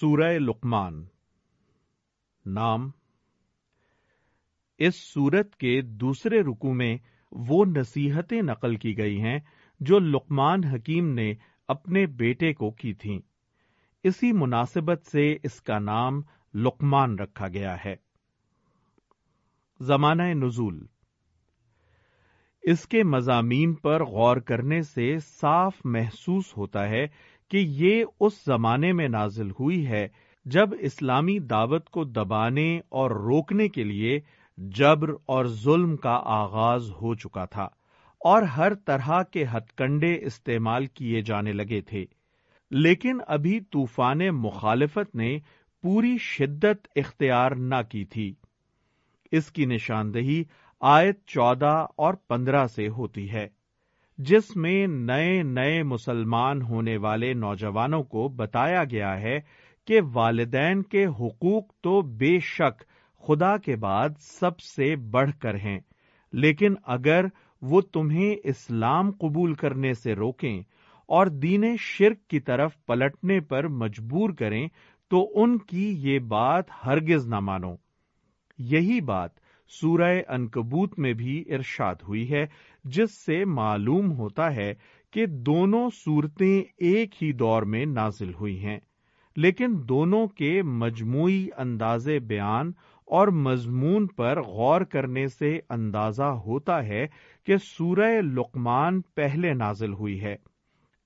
سورہ لقمان۔ نام۔ اس سورت کے دوسرے رکو میں وہ نصیحتیں نقل کی گئی ہیں جو لقمان حکیم نے اپنے بیٹے کو کی تھیں۔ اسی مناسبت سے اس کا نام لقمان رکھا گیا ہے۔ زمانہ نزول۔ اس کے مضامین پر غور کرنے سے صاف محسوس ہوتا ہے کہ یہ اس زمانے میں نازل ہوئی ہے جب اسلامی دعوت کو دبانے اور روکنے کے لیے جبر اور ظلم کا آغاز ہو چکا تھا اور ہر طرح کے ہتھ کنڈے استعمال کیے جانے لگے تھے۔ لیکن ابھی طوفان مخالفت نے پوری شدت اختیار نہ کی تھی۔ اس کی نشاندہی آیت چودہ اور پندرہ سے ہوتی ہے۔ جس میں نئے نئے مسلمان ہونے والے نوجوانوں کو بتایا گیا ہے کہ والدین کے حقوق تو بے شک خدا کے بعد سب سے بڑھ کر ہیں، لیکن اگر وہ تمہیں اسلام قبول کرنے سے روکیں اور دین شرک کی طرف پلٹنے پر مجبور کریں، تو ان کی یہ بات ہرگز نہ مانو۔ یہی بات سورہ انکبوت میں بھی ارشاد ہوئی ہے۔ جس سے معلوم ہوتا ہے کہ دونوں صورتیں ایک ہی دور میں نازل ہوئی ہیں، لیکن دونوں کے مجموعی انداز بیان اور مضمون پر غور کرنے سے اندازہ ہوتا ہے کہ سورہ لقمان پہلے نازل ہوئی ہے۔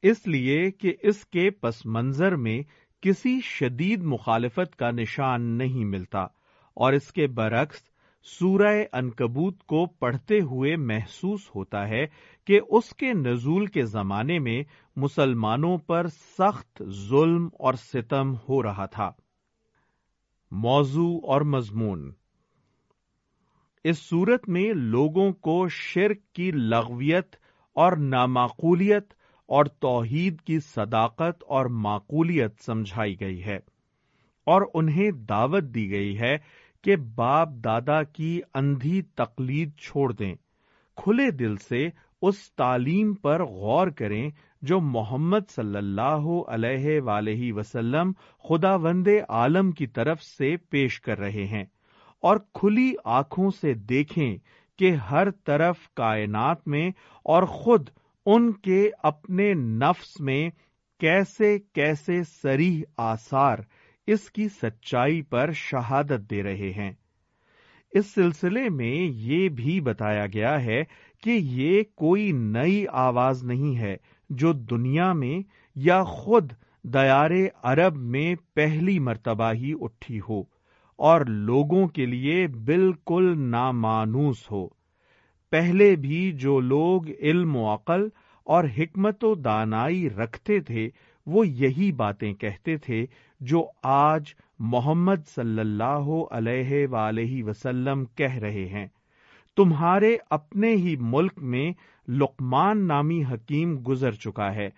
اس لیے کہ اس کے پس منظر میں کسی شدید مخالفت کا نشان نہیں ملتا اور اس کے برعکس سورہ انکبوت کو پڑھتے ہوئے محسوس ہوتا ہے کہ اس کے نزول کے زمانے میں مسلمانوں پر سخت ظلم اور ستم ہو رہا تھا۔ موضوع اور مضمون۔ اس صورت میں لوگوں کو شرک کی لغویت اور نامعقولیت اور توحید کی صداقت اور معقولیت سمجھائی گئی ہے اور انہیں دعوت دی گئی ہے کہ باپ دادا کی اندھی تقلید چھوڑ دیں۔ کھلے دل سے اس تعلیم پر غور کریں جو محمد صلی اللہ علیہ ولیہ وسلم خدا وند عالم کی طرف سے پیش کر رہے ہیں۔ اور کھلی آنکھوں سے دیکھیں کہ ہر طرف کائنات میں اور خود ان کے اپنے نفس میں کیسے کیسے سریح آثار اس کی سچائی پر شہادت دے رہے ہیں۔ اس سلسلے میں یہ بھی بتایا گیا ہے کہ یہ کوئی نئی آواز نہیں ہے جو دنیا میں یا خود دیار عرب میں پہلی مرتبہ ہی اٹھی ہو اور لوگوں کے لیے بالکل نامانوس ہو۔ پہلے بھی جو لوگ علم و عقل اور حکمت و دانائی رکھتے تھے، وہ یہی باتیں کہتے تھے جو آج محمد صلی اللہ علیہ ولیہ وسلم کہہ رہے ہیں۔ تمہارے اپنے ہی ملک میں لقمان نامی حکیم گزر چکا ہے،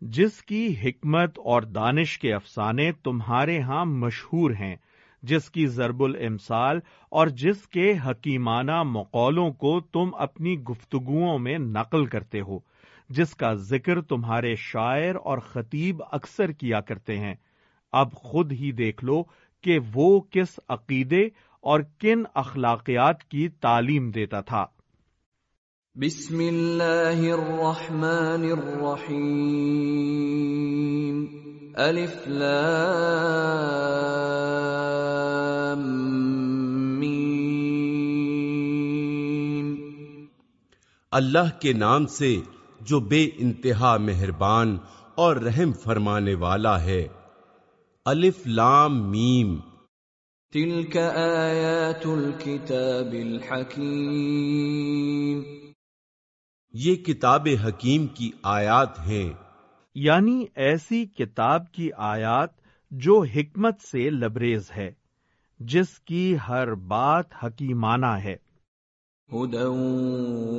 جس کی حکمت اور دانش کے افسانے تمہارے ہاں مشہور ہیں، جس کی ضرب الامثال اور جس کے حکیمانہ مقولوں کو تم اپنی گفتگوؤں میں نقل کرتے ہو، جس کا ذکر تمہارے شاعر اور خطیب اکثر کیا کرتے ہیں۔ اب خود ہی دیکھ لو کہ وہ کس عقیدے اور کن اخلاقیات کی تعلیم دیتا تھا۔ بسم اللہ الرحمن الرحیم۔ الف لام میم۔ اللہ کے نام سے جو بے انتہا مہربان اور رحم فرمانے والا ہے الف لام میم۔ تلك آیات الكتاب الحکیم یہ کتاب حکیم کی آیات ہیں۔ یعنی ایسی کتاب کی آیات جو حکمت سے لبریز ہے جس کی ہر بات حکیمانہ ہے۔ هدى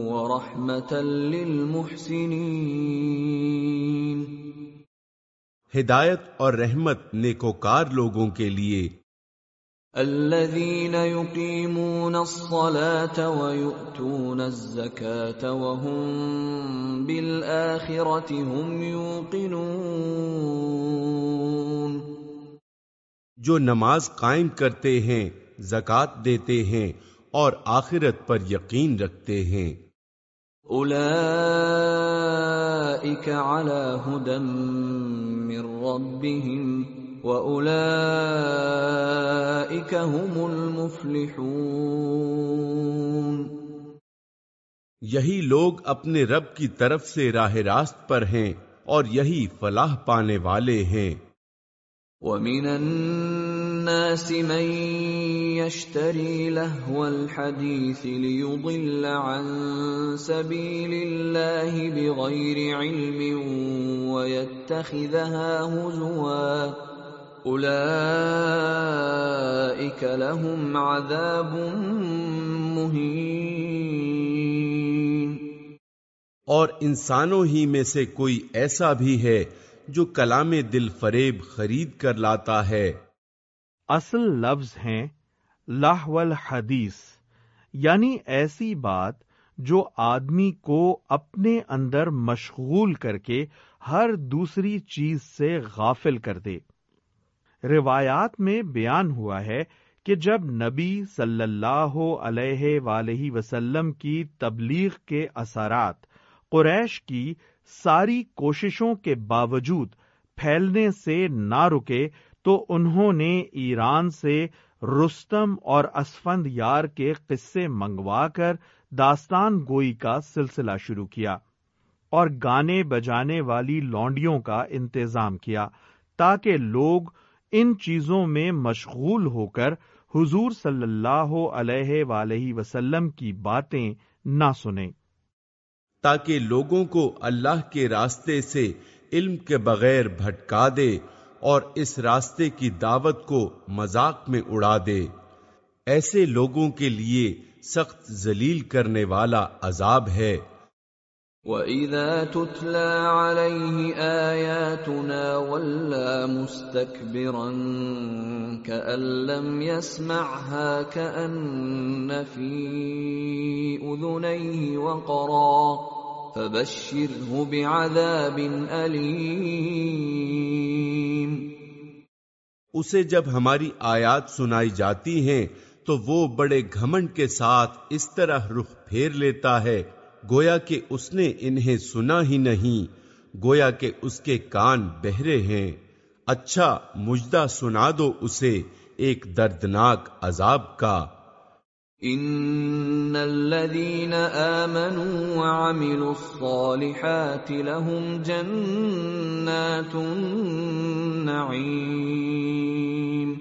ورحمة للمحسنين۔ ہدایت اور رحمت نیکوکار لوگوں کے لیے۔ الذين يقيمون الصلاة ويؤتون الزكاة وهم بالآخرة هم يوقنون۔ جو نماز قائم کرتے ہیں زکات دیتے ہیں اور آخرت پر یقین رکھتے ہیں۔ علی ہدن من ربهم هم المفلحون. یہی لوگ اپنے رب کی طرف سے راہ راست پر ہیں اور یہی فلاح پانے والے ہیں۔ وَمِنَ النَّاسِ مَن يَشْتَرِي لَهْوَ الْحَدِيثِ لِيُضِلَّ عَن سَبِيلِ اللَّهِ بِغَيْرِ عِلْمٍ وَيَتَّخِذَهَا هُزُوًا. أُولَئِكَ لَهُمْ عَذَابٌ مُهِينٌ. اور انسانوں ہی میں سے کوئی ایسا بھی ہے جو کلام دل فریب خرید کر لاتا ہے۔ اصل لفظ ہیں لاہ الحدیث یعنی ایسی بات جو آدمی کو اپنے اندر مشغول کر کے ہر دوسری چیز سے غافل کر دے۔ روایات میں بیان ہوا ہے کہ جب نبی صلی اللہ علیہ ولیہ وسلم کی تبلیغ کے اثرات قریش کی ساری کوششوں کے باوجود پھیلنے سے نہ رکے تو انہوں نے ایران سے رستم اور اسفند یار کے قصے منگوا کر داستان گوئی کا سلسلہ شروع کیا اور گانے بجانے والی لونڈیوں کا انتظام کیا تاکہ لوگ ان چیزوں میں مشغول ہو کر حضور صلی اللہ علیہ ولیہ وسلم کی باتیں نہ سنیں۔ تاکہ لوگوں کو اللہ کے راستے سے علم کے بغیر بھٹکا دے اور اس راستے کی دعوت کو مذاق میں اڑا دے۔ ایسے لوگوں کے لیے سخت ذلیل کرنے والا عذاب ہے۔ وَإِذَا تُتْلَى عَلَيْهِ آيَاتُنَا وَلَّا مُسْتَكْبِرًا كَأَن لَّمْ يَسْمَعْهَا كَأَنَّ فِي أُذُنَيْهِ وَقْرًا فبشره بعذاب علیم اسے جب ہماری آیات سنائی جاتی ہیں، تو وہ بڑے گھمنڈ کے ساتھ اس طرح رخ پھیر لیتا ہے، گویا کہ اس نے انہیں سنا ہی نہیں، گویا کہ اس کے کان بہرے ہیں۔ اچھا مجدہ سنا دو اسے، ایک دردناک عذاب کا۔ ان الذين امنوا وعملوا الصالحات لهم جنات النعيم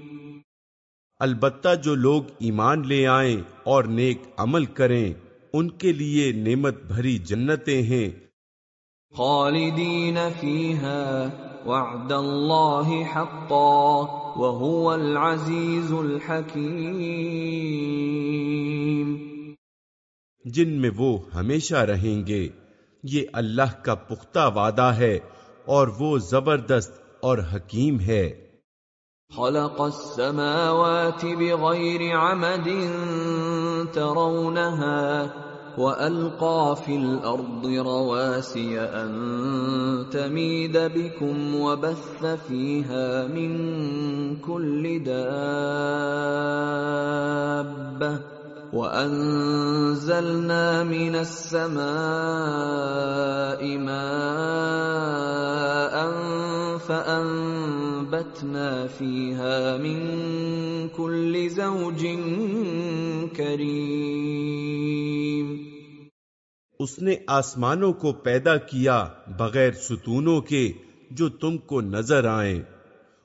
البتہ جو لوگ ایمان لے آئیں اور نیک عمل کریں ان کے لیے نعمت بھری جنتیں ہیں۔ خالدین فیها وعد اللہ حقا وهو العزیز الحکیم جن میں وہ ہمیشہ رہیں گے یہ اللہ کا پختہ وعدہ ہے اور وہ زبردست اور حکیم ہے۔ خلق السماوات بغير عمد ترونها وَأَلْقَى فِي الْأَرْضِ رَوَاسِيَ أَن تَمِيدَ بِكُمْ وَبَثَّ فِيهَا مِن كُلِّ دَابَّةٍ وَأَنزَلْنَا مِنَ السَّمَاءِ مَاءً فَأَنبَتْنَا فِيهَا مِن كُلِّ زَوْجٍ كَرِيمٍ اس نے آسمانوں کو پیدا کیا بغیر ستونوں کے جو تم کو نظر آئیں۔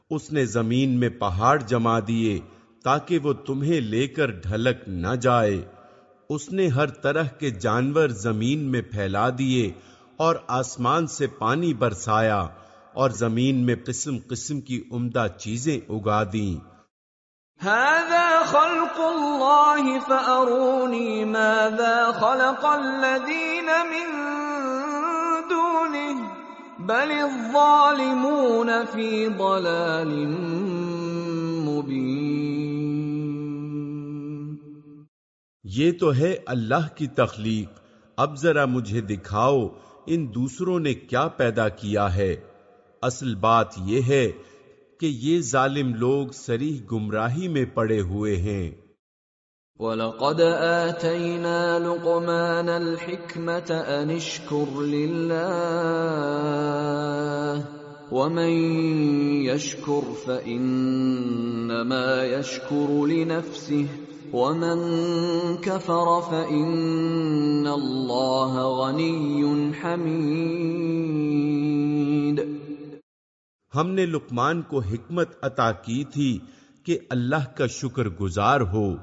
اس نے زمین میں پہاڑ جما دیے تاکہ وہ تمہیں لے کر ڈھلک نہ جائے۔ اس نے ہر طرح کے جانور زمین میں پھیلا دیے اور آسمان سے پانی برسایا اور زمین میں قسم قسم کی عمدہ چیزیں اگا دیں۔ هذا خلق الله فأروني ماذا خلق الذين من دونه بل الظالمون في ضلال مبين. یہ تو ہے اللہ کی تخلیق۔ اب ذرا مجھے دکھاؤ ان دوسروں نے کیا پیدا کیا ہے۔ اصل بات یہ ہے کہ یہ ظالم لوگ سریح گمراہی میں پڑے ہوئے ہیں۔ وَلَقَدْ آتَيْنَا لُقْمَانَ الْحِكْمَةَ أَنِ اشْكُرْ لِلَّهِ وَمَن يَشْكُرْ فَإِنَّمَا يَشْكُرُ لِنَفْسِهِ وَمَن كَفَرَ فَإِنَّ اللَّهَ غَنِيٌّ حَمِيدٌ ہم نے لقمان کو حکمت عطا کی تھی کہ اللہ کا شکر گزار ہو۔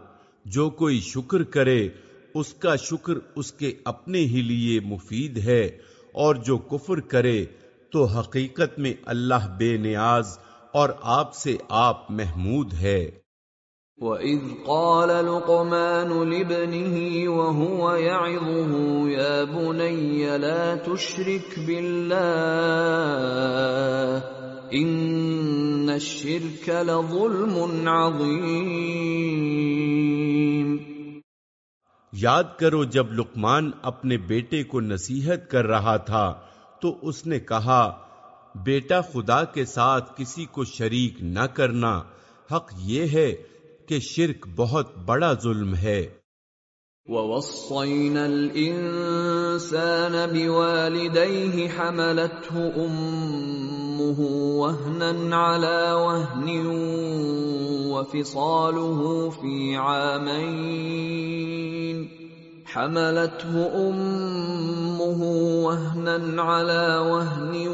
جو کوئی شکر کرے، اس کا شکر اس کے اپنے ہی لیے مفید ہے۔ اور جو کفر کرے، تو حقیقت میں اللہ بے نیاز اور آپ سے آپ محمود ہے۔ وَإِذْ قَالَ لُقْمَانُ لِابْنِهِ وَهُوَ يَعِظُهُ، يَا بُنَيَّ لَا تُشْرِكْ بِاللَّهِ إِنَّ الشِّرْكَ لَظُلْمٌ عَظِيمٌ۔ یاد کرو جب لقمان اپنے بیٹے کو نصیحت کر رہا تھا تو اس نے کہا بیٹا خدا کے ساتھ کسی کو شریک نہ کرنا۔ حق یہ ہے کہ شرک بہت بڑا ظلم ہے۔ وَوَصَّيْنَا الْإِنسَانَ بِوَالِدَيْهِ حَمَلَتْهُ أُمُّهُ وَهْنًا عَلَى وَهْنٍ وَفِصَالُهُ فِي عَامَيْنِ حَمَلَتْهُ أُمُّهُ وَهْنًا عَلَى وَهْنٍ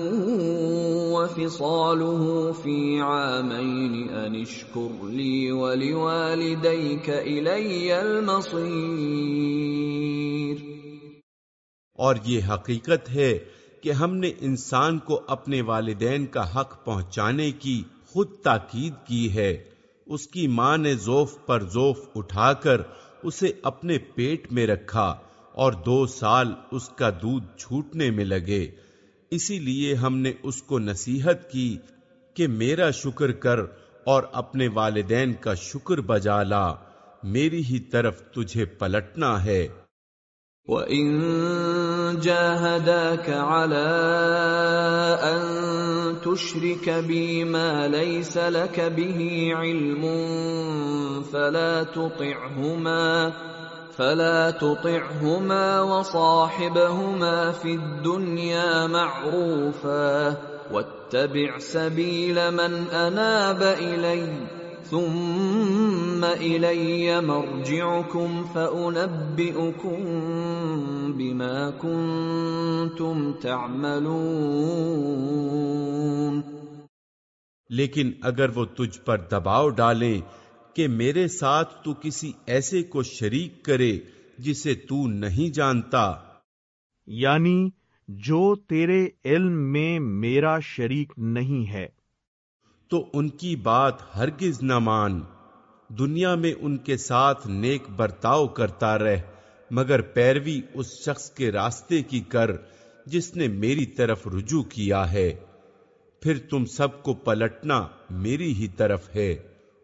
وَفِصَالُهُ فِي عَامَيْنِ أَنِ اشْكُرْ لِي وَلِوَالِدَيْكَ إِلَيَّ الْمَصِيرُ اور یہ حقیقت ہے کہ ہم نے انسان کو اپنے والدین کا حق پہنچانے کی خود تاکید کی ہے۔ اس کی ماں نے زوف پر زوف اٹھا کر اسے اپنے پیٹ میں رکھا اور دو سال اس کا دودھ چھوٹنے میں لگے۔ اسی لیے ہم نے اس کو نصیحت کی کہ میرا شکر کر اور اپنے والدین کا شکر بجا لا۔ میری ہی طرف تجھے پلٹنا ہے۔ وَإِن جَاهَدَاكَ عَلَىٰ أَن تُشْرِكَ بِي مَا لَيْسَ لَكَ بِهِ عِلْمٌ فَلَا تُطِعْهُمَا فَلَا تُطِعْهُمَا وَصَاحِبْهُمَا فِي الدُّنْيَا مَعْرُوفًا وَاتَّبِعْ سَبِيلَ مَنْ أَنَابَ إِلَيَّ ثُمَّ إِلَيَّ مَرْجِعُكُمْ فَأُنَبِّئُكُم بِمَا كُنتُمْ تَعْمَلُونَ۔ لیکن اگر وہ تجھ پر دباؤ ڈالیں کہ میرے ساتھ تو کسی ایسے کو شریک کرے جسے تو نہیں جانتا۔ یعنی جو تیرے علم میں میرا شریک نہیں ہے۔ تو ان کی بات ہرگز نہ مان۔ دنیا میں ان کے ساتھ نیک برتاؤ کرتا رہ، مگر پیروی اس شخص کے راستے کی کر، جس نے میری طرف رجوع کیا ہے۔ پھر تم سب کو پلٹنا میری ہی طرف ہے۔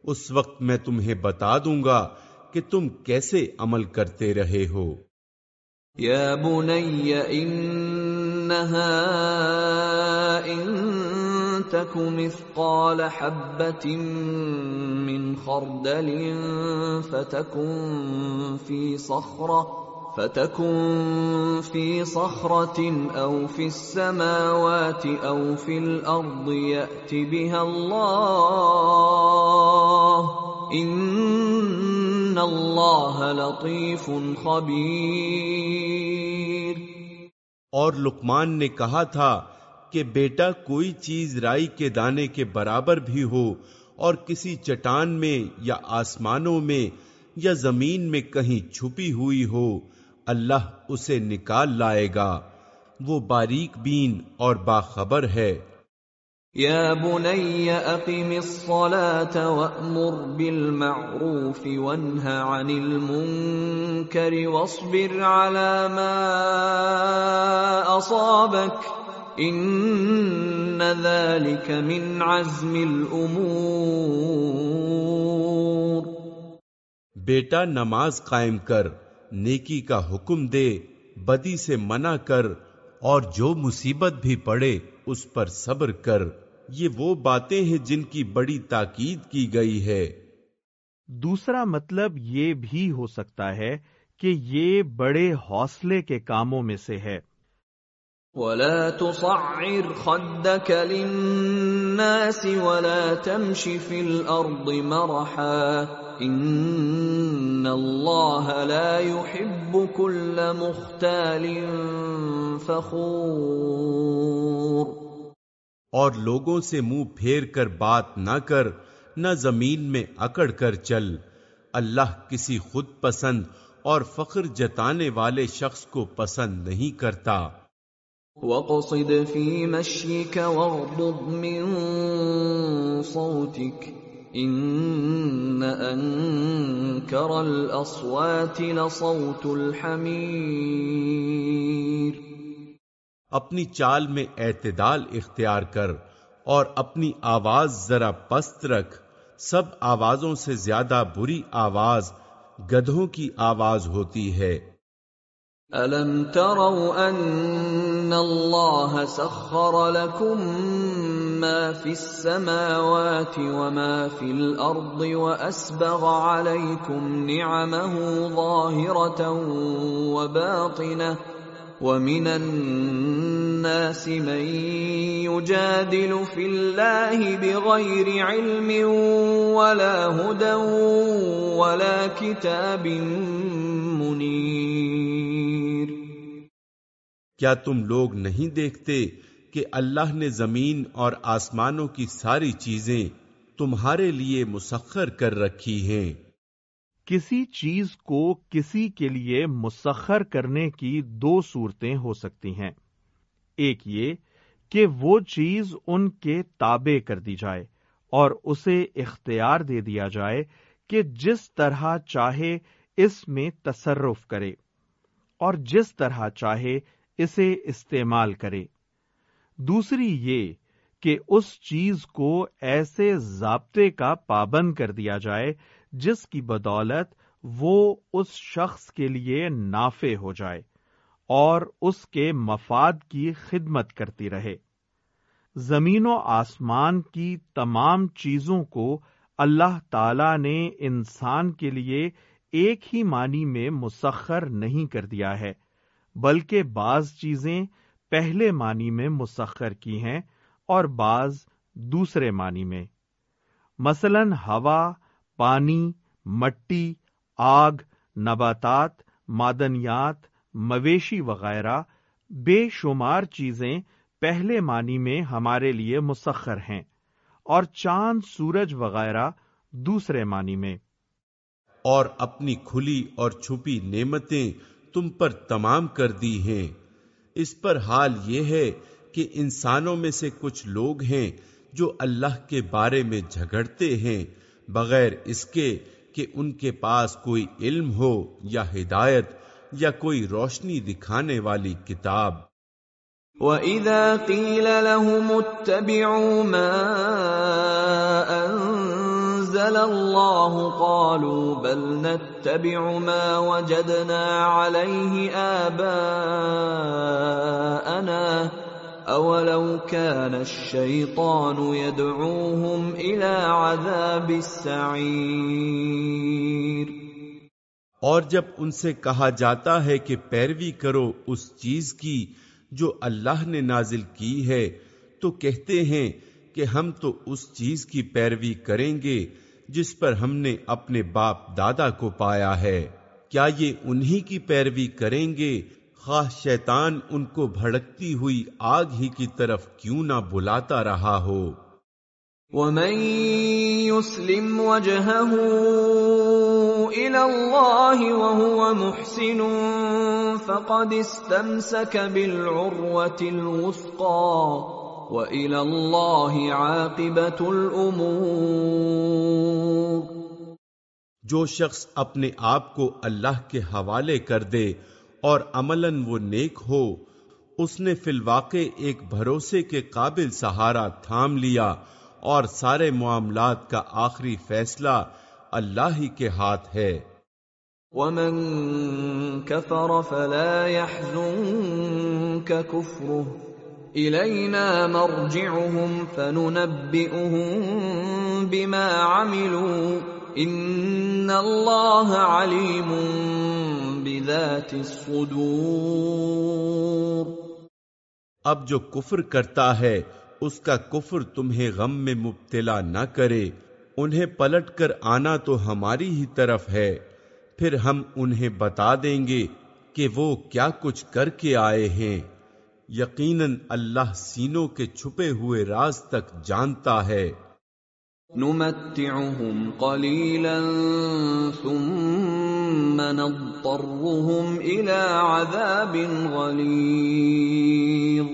اس وقت میں تمہیں بتا دوں گا کہ تم کیسے عمل کرتے رہے ہو۔ يا بني إنها إن تك مثقال حبة من خردل فتكن في صخرة فتكن في صخرة أو في السماوات أو في الأرض يأت بها الله إن الله لطيف خبير اور لقمان نے کہا تھا کہ بیٹا کوئی چیز رائی کے دانے کے برابر بھی ہو اور کسی چٹان میں یا آسمانوں میں یا زمین میں کہیں چھپی ہوئی ہو، اللہ اسے نکال لائے گا۔ وہ باریک بین اور باخبر ہے۔ يا بني أقم الصلاة وأمر بالمعروف وانه عن المنكر واصبر على ما أصابك إن ذلك من عزم الأمور. بیٹا نماز قائم کر نیکی کا حکم دے بدی سے منع کر اور جو مصیبت بھی پڑے اس پر صبر کر۔ یہ وہ باتیں ہیں جن کی بڑی تاکید کی گئی ہے۔ دوسرا مطلب یہ بھی ہو سکتا ہے کہ یہ بڑے حوصلے کے کاموں میں سے ہے۔ ولا تصعر خدك للناس ولا تمش في الارض مرحا ان الله لا يحب كل مختال فخور اور لوگوں سے منہ پھیر کر بات نہ کر، نہ زمین میں اکڑ کر چل۔ اللہ کسی خود پسند اور فخر جتانے والے شخص کو پسند نہیں کرتا۔ وقصد في مشيك واغضض من صوتك ان انكر الاصوات لصوت الحمير اپنی چال میں اعتدال اختیار کر اور اپنی آواز ذرا پست رکھ۔ سب آوازوں سے زیادہ بری آواز گدھوں کی آواز ہوتی ہے۔ الم تروا ان الله سخر لكم ما في السماوات وما في الارض واسبغ عليكم نعمه ظاهره وباطنه ومن الناس من يجادل في الله بغير علم ولا هدى ولا كتاب منير کیا تم لوگ نہیں دیکھتے کہ اللہ نے زمین اور آسمانوں کی ساری چیزیں تمہارے لیے مسخر کر رکھی ہیں؟ کسی چیز کو کسی کے لیے مسخر کرنے کی دو صورتیں ہو سکتی ہیں۔ ایک یہ کہ وہ چیز ان کے تابع کر دی جائے اور اسے اختیار دے دیا جائے کہ جس طرح چاہے اس میں تصرف کرے اور جس طرح چاہے اسے استعمال کرے۔ دوسری یہ کہ اس چیز کو ایسے ضابطے کا پابند کر دیا جائے جس کی بدولت وہ اس شخص کے لیے نافع ہو جائے اور اس کے مفاد کی خدمت کرتی رہے۔ زمین و آسمان کی تمام چیزوں کو اللہ تعالی نے انسان کے لیے ایک ہی معنی میں مسخر نہیں کر دیا ہے، بلکہ بعض چیزیں پہلے معنی میں مسخر کی ہیں اور بعض دوسرے معنی میں۔ مثلا ہوا پانی، مٹی، آگ، نباتات، معدنیات، مویشی وغیرہ بے شمار چیزیں پہلے معنی میں ہمارے لیے مسخر ہیں اور چاند، سورج وغیرہ دوسرے معنی میں۔ اور اپنی کھلی اور چھپی نعمتیں تم پر تمام کر دی ہیں۔ اس پر حال یہ ہے کہ انسانوں میں سے کچھ لوگ ہیں جو اللہ کے بارے میں جھگڑتے ہیں۔ بغیر اس کے کہ ان کے پاس کوئی علم ہو یا ہدایت یا کوئی روشنی دکھانے والی کتاب۔ وَإِذَا قِيلَ لَهُمُ اتَّبِعُوا مَا أَنزَلَ اللَّهُ قَالُوا بَلْ نَتَّبِعُ مَا وَجَدْنَا عَلَيْهِ آبَاءَنَا اولو كان الشيطان يدعوهم الى عذاب السعير اور جب ان سے کہا جاتا ہے کہ پیروی کرو اس چیز کی جو اللہ نے نازل کی ہے، تو کہتے ہیں کہ ہم تو اس چیز کی پیروی کریں گے جس پر ہم نے اپنے باپ دادا کو پایا ہے۔ کیا یہ انہی کی پیروی کریں گے خواہ شیطان ان کو بھڑکتی ہوئی آگ ہی کی طرف کیوں نہ بلاتا رہا ہو۔ ومن يسلم وجهه الى الله وهو محسن فقد استمسك بالعروة الوثقى والى الله عاقبة الامور جو شخص اپنے آپ کو اللہ کے حوالے کر دے اور عملاً وہ نیک ہو، اس نے فی الواقع ایک بھروسے کے قابل سہارا تھام لیا اور سارے معاملات کا آخری فیصلہ اللہ ہی کے ہاتھ ہے۔ ومن كفر فلا يحزنك كفره، إلينا مرجعهم فننبئهم بما عملوا، إن الله عليم بذات الصدور۔ اب جو کفر کرتا ہے اس کا کفر تمہیں غم میں مبتلا نہ کرے۔ انہیں پلٹ کر آنا تو ہماری ہی طرف ہے۔ پھر ہم انہیں بتا دیں گے کہ وہ کیا کچھ کر کے آئے ہیں۔ یقیناً اللہ سینوں کے چھپے ہوئے راز تک جانتا ہے۔ نمتعهم قليلا ثم نضطرهم الى عذاب غليظ۔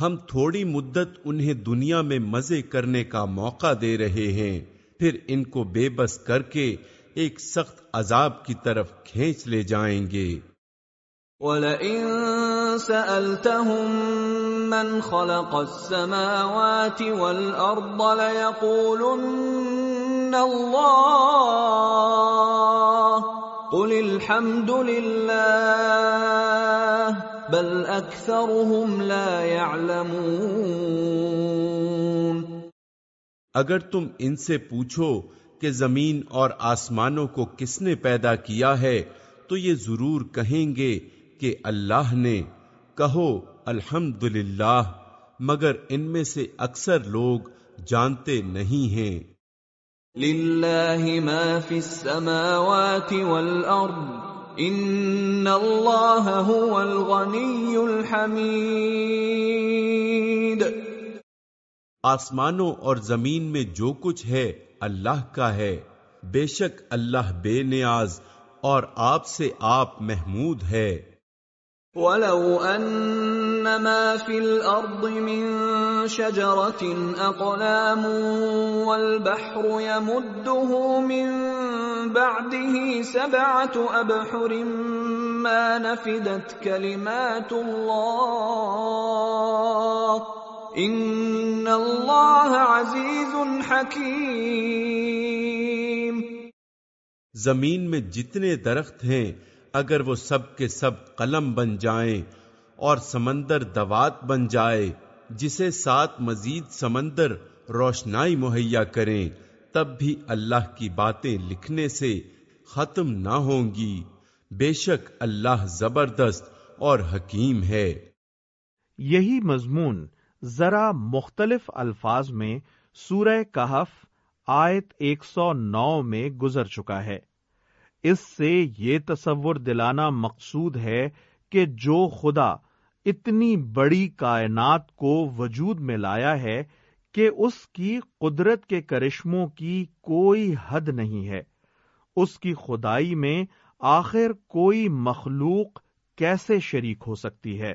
ہم تھوڑی مدت انہیں دنیا میں مزے کرنے کا موقع دے رہے ہیں پھر ان کو بے بس کر کے ایک سخت عذاب کی طرف کھینچ لے جائیں گے۔ وَلَئِن سَأَلْتَهُم مَّنْ خَلَقَ السَّمَاوَاتِ وَالْأَرْضَ لَيَقُولُنَّ اللَّهُ قُلِ الْحَمْدُ لِلَّهِ بَلْ أَكْثَرُهُمْ لَا يَعْلَمُونَ اگر تم ان سے پوچھو کہ زمین اور آسمانوں کو کس نے پیدا کیا ہے، تو یہ ضرور کہیں گے کہ اللہ نے۔ کہو الحمد مگر ان میں سے اکثر لوگ جانتے نہیں ہیں۔ للہ ما فی السماوات والارض ان اللہ هو الغنی الحمید آسمانوں اور زمین میں جو کچھ ہے اللہ کا ہے۔ بے شک اللہ بے نیاز اور آپ سے آپ محمود ہے۔ وَلَوْ أَنَّ مَا فِي الْأَرْضِ مِن شَجَرَةٍ أَقْلَامٌ وَالْبَحْرُ يَمُدُّهُ مِن بَعْدِهِ سَبْعَةُ أَبْحُرٍ مَا نَفِدَتْ كَلِمَاتُ اللَّهِ إِنَّ اللَّهَ عَزِيزٌ حَكِيمٌ زمین میں جتنے درخت ہیں، اگر وہ سب کے سب قلم بن جائیں اور سمندر دوات بن جائے جسے سات مزید سمندر روشنائی مہیا کریں، تب بھی اللہ کی باتیں لکھنے سے ختم نہ ہوں گی۔ بے شک اللہ زبردست اور حکیم ہے۔ یہی مضمون ذرا مختلف الفاظ میں سورہ کہف آیت 109 میں گزر چکا ہے۔ اس سے یہ تصور دلانا مقصود ہے کہ جو خدا اتنی بڑی کائنات کو وجود میں لایا ہے کہ اس کی قدرت کے کرشموں کی کوئی حد نہیں ہے۔ اس کی خدائی میں آخر کوئی مخلوق کیسے شریک ہو سکتی ہے؟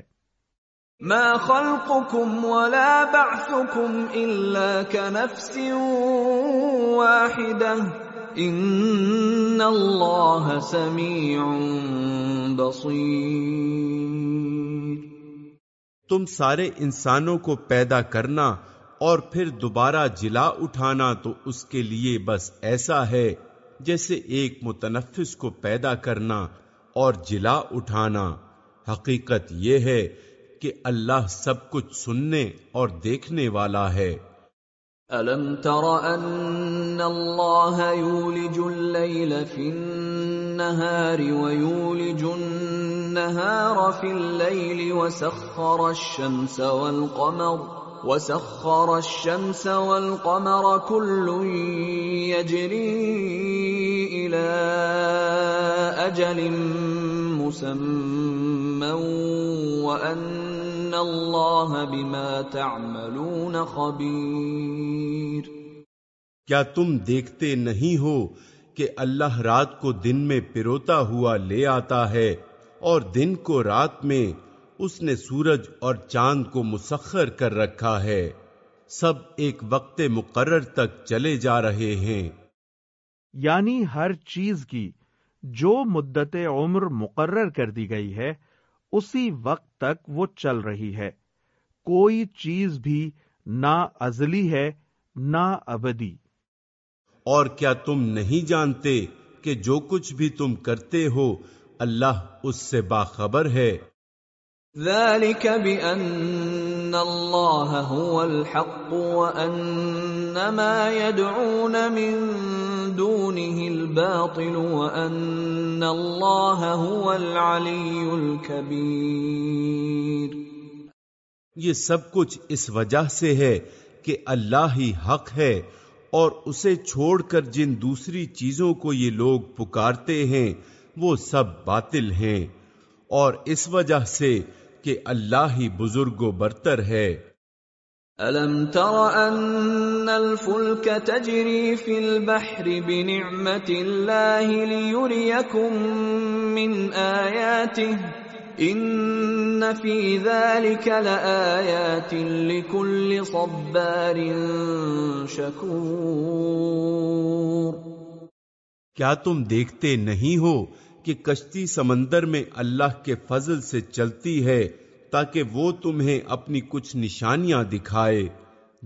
ما خلقكم ولا بعثكم الا كنفس واحده ان اللہ سمیع بصیر تم سارے انسانوں کو پیدا کرنا اور پھر دوبارہ جلا اٹھانا تو اس کے لیے بس ایسا ہے جیسے ایک متنفس کو پیدا کرنا اور جلا اٹھانا۔ حقیقت یہ ہے کہ اللہ سب کچھ سننے اور دیکھنے والا ہے۔ أَلَمْ تَرَ أَنَّ اللَّهَ يُولِجُ اللَّيْلَ فِي النَّهَارِ وَيُولِجُ النَّهَارَ فِي اللَّيْلِ وَسَخَّرَ الشَّمْسَ وَالْقَمَرَ، وَسَخَّرَ الشَّمْسَ وَالْقَمَرَ كُلٌّ يَجْرِي إِلَى أَجَلٍ مُّسَمًّى، وَأَنَّ اللَّهَ بِمَا تَعْمَلُونَ خَبِيرٌ. کیا تم دیکھتے نہیں ہو کہ اللہ رات کو دن میں پروتا ہوا لے آتا ہے؟ اور دن کو رات میں اس نے سورج اور چاند کو مسخر کر رکھا ہے۔ سب ایک وقت مقرر تک چلے جا رہے ہیں۔ یعنی ہر چیز کی جو مدت عمر مقرر کر دی گئی ہے اسی وقت تک وہ چل رہی ہے۔ کوئی چیز بھی نہ ازلی ہے نہ ابدی۔ اور کیا تم نہیں جانتے کہ جو کچھ بھی تم کرتے ہو اللہ اس سے باخبر ہے۔ ذلك بأن الله هو الحق وأن ما يدعون من دونه الباطل وأن الله هو العلي الكبير۔ یہ سب کچھ اس وجہ سے ہے کہ اللہ ہی حق ہے اور اسے چھوڑ کر جن دوسری چیزوں کو یہ لوگ پکارتے ہیں وہ سب باطل ہیں اور اس وجہ سے کہ اللہ ہی بزرگ و برتر ہے۔ ألم تر أن الفلك تجري في البحر بنعمة الله ليريكم من آياته إن في ذلك لآيات لكل صبار شكور۔ کیا تم دیکھتے نہیں ہو کہ کشتی سمندر میں اللہ کے فضل سے چلتی ہے تاکہ وہ تمہیں اپنی کچھ نشانیاں دکھائے۔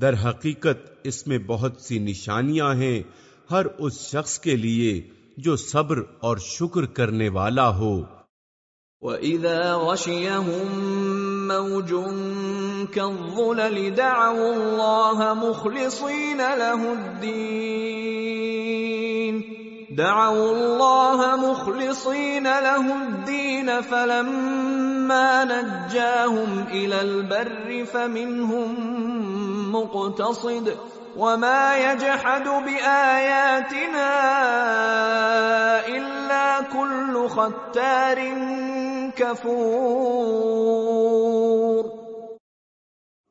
در حقیقت اس میں بہت سی نشانیاں ہیں، ہر اس شخص کے لیے جو صبر اور شکر کرنے والا ہو۔ وَإِذَا غَشِيَهُم مَّوْجٌ كَالظُّلَلِ دَعَوُا اللَّهَ مُخْلِصِينَ لَهُ الدِّينَ۔ دعوا الله مخلصين له الدين فلما نجاهم إلى البر فمنهم مقتصد وما يجحد بآياتنا إلا كل ختار كفور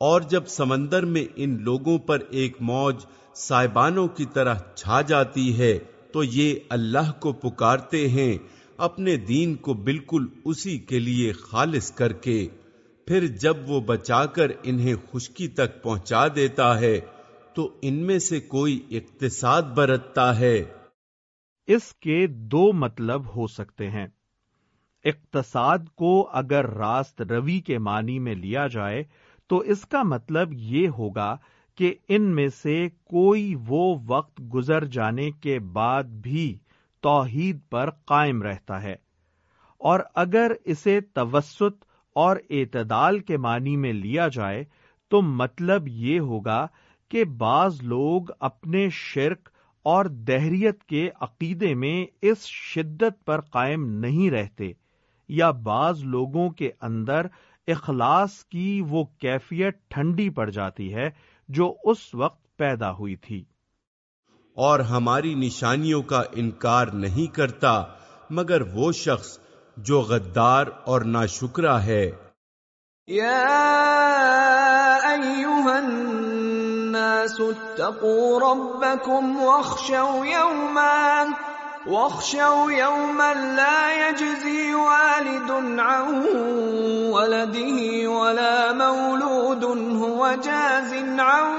اور جب سمندر میں ان لوگوں پر ایک موج سائبانوں کی طرح چھا جاتی ہے تو یہ اللہ کو پکارتے ہیں، اپنے دین کو بالکل اسی کے لیے خالص کر کے، پھر جب وہ بچا کر انہیں خشکی تک پہنچا دیتا ہے، تو ان میں سے کوئی اقتصاد برتتا ہے۔ اس کے دو مطلب ہو سکتے ہیں۔ اقتصاد کو اگر راست روی کے معنی میں لیا جائے، تو اس کا مطلب یہ ہوگا کہ ان میں سے کوئی وہ وقت گزر جانے کے بعد بھی توحید پر قائم رہتا ہے۔ اور اگر اسے توسط اور اعتدال کے معنی میں لیا جائے، تو مطلب یہ ہوگا کہ بعض لوگ اپنے شرک اور دہریت کے عقیدے میں اس شدت پر قائم نہیں رہتے، یا بعض لوگوں کے اندر اخلاص کی وہ کیفیت ٹھنڈی پڑ جاتی ہے جو اس وقت پیدا ہوئی تھی۔ اور ہماری نشانیوں کا انکار نہیں کرتا مگر وہ شخص جو غدار اور ناشکرا ہے۔ يا أيها الناس اتقوا ربكم واخشوا يوما واخشوا يوما لا يجزي والد عن ولده ولا مولود هو جاز عن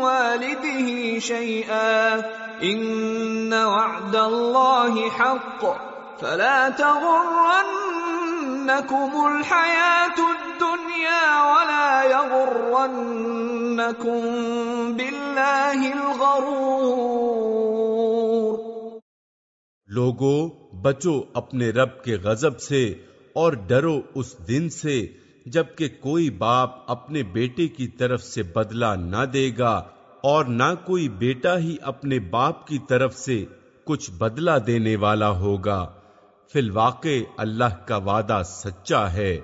والده شيئا. إن وعد الله حق. فلا تغرنكم الحياة الدنيا ولا يغرنكم بالله الغرور. لوگو بچو اپنے رب کے غضب سے اور ڈرو اس دن سے جبکہ کوئی باپ اپنے بیٹے کی طرف سے بدلہ نہ دے گا اور نہ کوئی بیٹا ہی اپنے باپ کی طرف سے کچھ بدلہ دینے والا ہوگا۔ فی الواقع اللہ کا وعدہ سچا ہے۔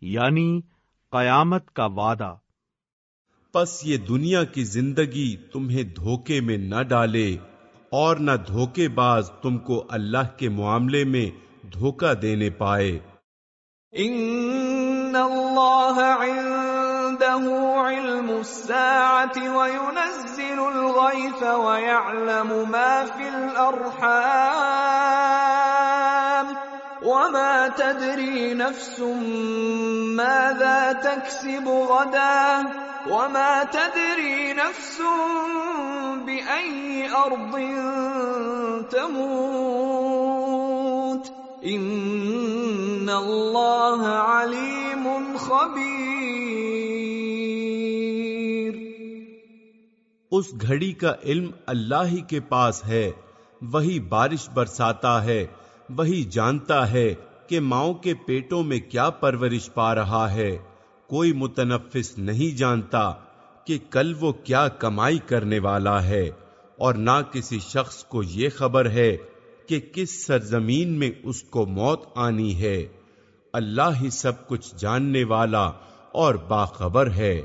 یعنی قیامت کا وعدہ۔ پس یہ دنیا کی زندگی تمہیں دھوکے میں نہ ڈالے۔ اور نہ دھوکے باز تم کو اللہ کے معاملے میں دھوکہ دینے پائے۔ ان اللہ عنده علم الساعة وينزل الغيث ويعلم ما في الارحام وما تدري نفس ماذا تكسب غدا وما تدري نفس بأي أرض تموت ان اللہ علیم خبیر اس گھڑی کا علم اللہ ہی کے پاس ہے، وہی بارش برساتا ہے، وہی جانتا ہے کہ ماؤں کے پیٹوں میں کیا پرورش پا رہا ہے۔ کوئی متنفس نہیں جانتا کہ کل وہ کیا کمائی کرنے والا ہے اور نہ کسی شخص کو یہ خبر ہے کہ کس سرزمین میں اس کو موت آنی ہے۔ اللہ ہی سب کچھ جاننے والا اور باخبر ہے۔